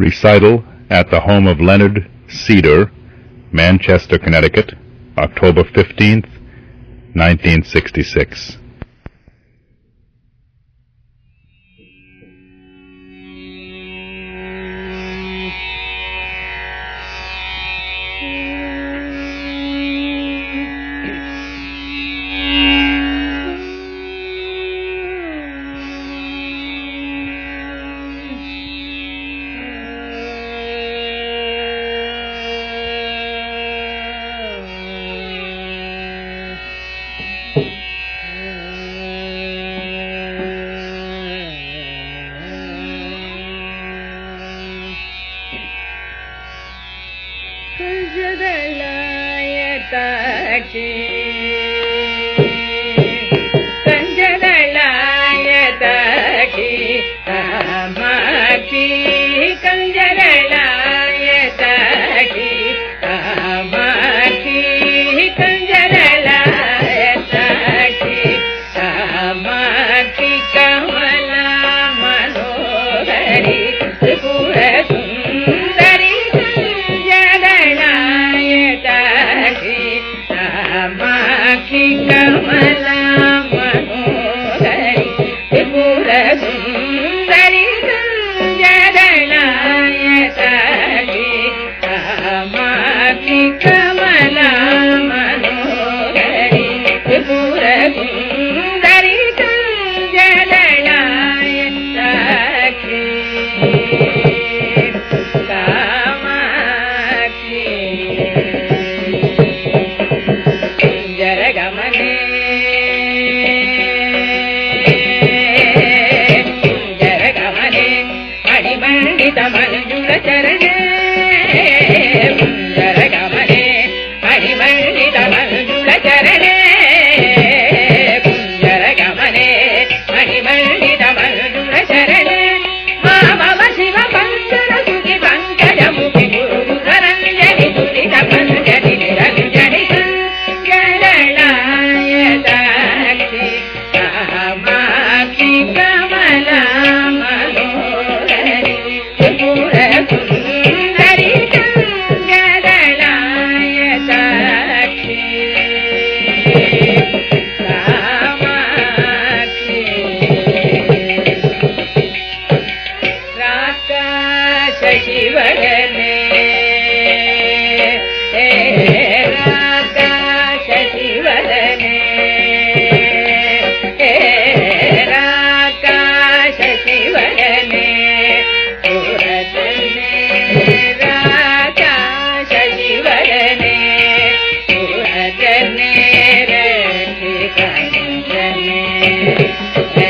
recital at the home of Leonard Cedar, Manchester, Connecticut, October 15, 1966. Lakshmi Get it Thank you.